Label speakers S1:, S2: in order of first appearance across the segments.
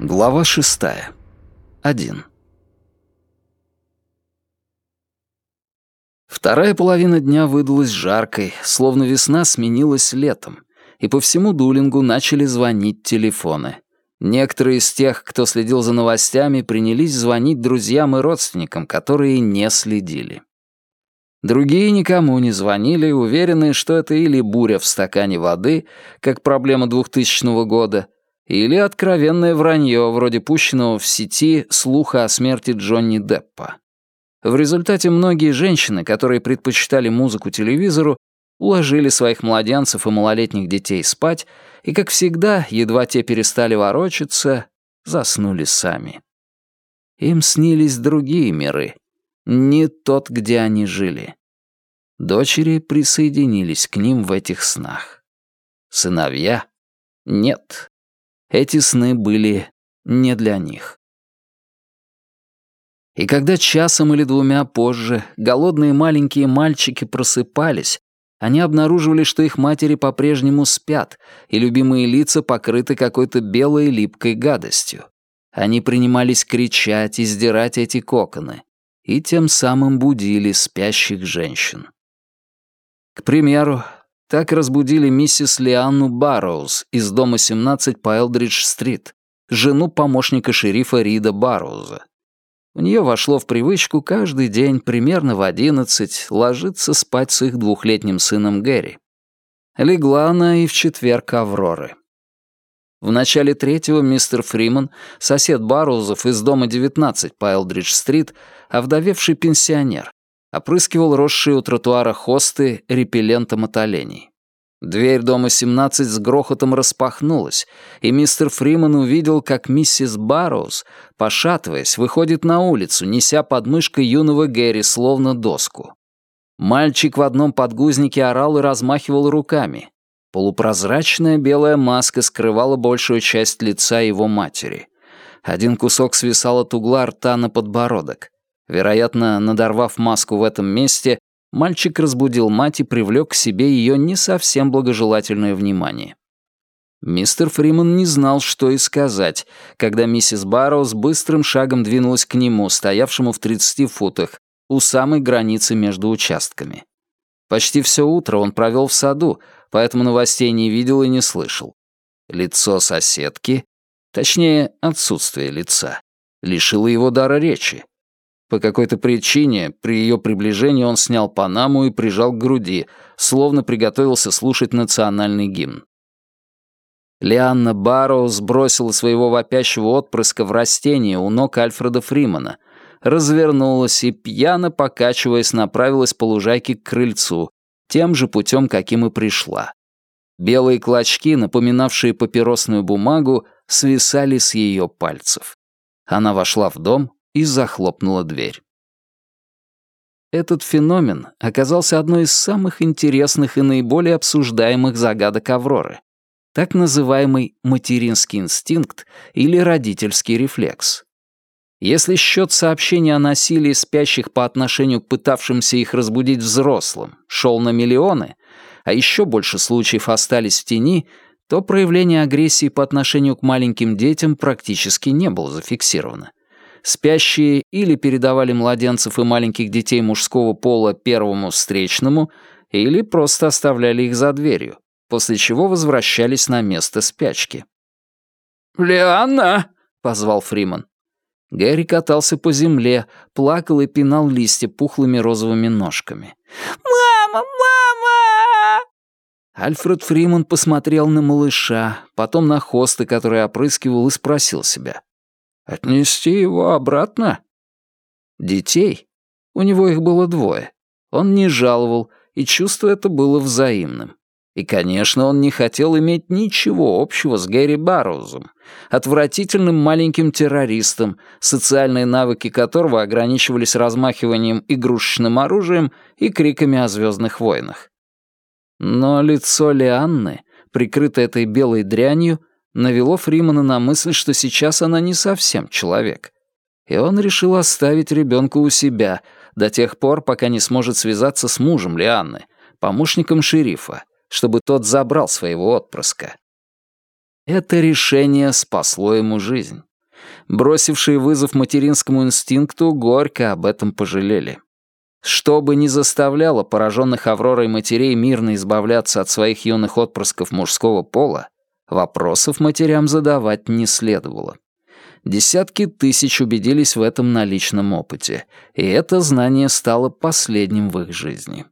S1: Глава шестая. Один. Вторая половина дня выдалась жаркой, словно весна сменилась летом, и по всему Дулингу начали звонить телефоны. Некоторые из тех, кто следил за новостями, принялись звонить друзьям и родственникам, которые не следили. Другие никому не звонили, уверенные, что это или буря в стакане воды, как проблема 2000 года, или откровенное вранье, вроде пущенного в сети слуха о смерти Джонни Деппа. В результате многие женщины, которые предпочитали музыку телевизору, уложили своих младенцев и малолетних детей спать, и, как всегда, едва те перестали ворочаться, заснули сами. Им снились другие миры, не тот, где они жили. Дочери присоединились к ним в этих снах. Сыновья? Нет. Эти сны были не для них. И когда часом или двумя позже голодные маленькие мальчики просыпались, они обнаруживали, что их матери по-прежнему спят, и любимые лица покрыты какой-то белой липкой гадостью. Они принимались кричать и сдирать эти коконы, и тем самым будили спящих женщин. К примеру, так разбудили миссис Лианну Барроуз из дома 17 по Элдридж-стрит, жену помощника шерифа Рида Барроуза. У нее вошло в привычку каждый день примерно в одиннадцать ложиться спать с их двухлетним сыном Гэри. Легла она и в четверг Авроры. В начале третьего мистер Фриман, сосед Барроузов из дома 19 по Элдридж-стрит, овдовевший пенсионер, опрыскивал росшие у тротуара хосты репеллентом от оленей. Дверь дома 17 с грохотом распахнулась, и мистер Фриман увидел, как миссис Барроуз, пошатываясь, выходит на улицу, неся под мышкой юного Гэри словно доску. Мальчик в одном подгузнике орал и размахивал руками. Полупрозрачная белая маска скрывала большую часть лица его матери. Один кусок свисал от угла рта на подбородок. Вероятно, надорвав маску в этом месте, мальчик разбудил мать и привлек к себе ее не совсем благожелательное внимание. Мистер Фриман не знал, что и сказать, когда миссис Барроуз быстрым шагом двинулась к нему, стоявшему в 30 футах, у самой границы между участками. Почти все утро он провел в саду, поэтому новостей не видел и не слышал. Лицо соседки, точнее, отсутствие лица, лишило его дара речи. По какой-то причине при ее приближении он снял панаму и прижал к груди, словно приготовился слушать национальный гимн. Лианна Барроу сбросила своего вопящего отпрыска в растение у ног Альфреда Фримана, развернулась и, пьяно покачиваясь, направилась по лужайке к крыльцу, тем же путем, каким и пришла. Белые клочки, напоминавшие папиросную бумагу, свисали с ее пальцев. Она вошла в дом, и захлопнула дверь. Этот феномен оказался одной из самых интересных и наиболее обсуждаемых загадок Авроры, так называемый материнский инстинкт или родительский рефлекс. Если счет сообщений о насилии спящих по отношению к пытавшимся их разбудить взрослым шел на миллионы, а еще больше случаев остались в тени, то проявление агрессии по отношению к маленьким детям практически не было зафиксировано. Спящие или передавали младенцев и маленьких детей мужского пола первому встречному, или просто оставляли их за дверью, после чего возвращались на место спячки.
S2: «Лианна!» — позвал
S1: Фриман. Гэри катался по земле, плакал и пинал листья пухлыми розовыми ножками.
S2: «Мама! Мама!»
S1: Альфред Фриман посмотрел на малыша, потом на хосты, который опрыскивал, и спросил себя. Отнести его обратно? Детей? У него их было двое. Он не жаловал, и чувство это было взаимным. И, конечно, он не хотел иметь ничего общего с Гэри Барроузом, отвратительным маленьким террористом, социальные навыки которого ограничивались размахиванием игрушечным оружием и криками о звездных войнах. Но лицо Лианны, прикрытое этой белой дрянью, навело Фримана на мысль, что сейчас она не совсем человек. И он решил оставить ребенка у себя до тех пор, пока не сможет связаться с мужем Лианны, помощником шерифа, чтобы тот забрал своего отпрыска. Это решение спасло ему жизнь. Бросившие вызов материнскому инстинкту горько об этом пожалели. Что бы ни заставляло пораженных Авророй матерей мирно избавляться от своих юных отпрысков мужского пола, вопросов матерям задавать не следовало. Десятки тысяч убедились в этом на личном опыте, и это знание стало последним в их жизни.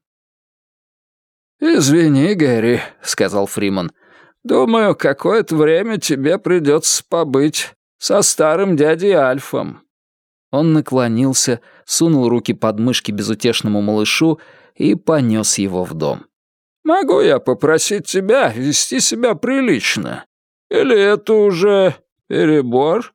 S3: «Извини, Гэри», — сказал Фриман. «Думаю, какое-то время тебе придется побыть со старым дядей Альфом».
S1: Он наклонился, сунул руки под мышки безутешному малышу и понес его в дом.
S3: «Могу я попросить тебя вести себя прилично? Или это уже перебор?»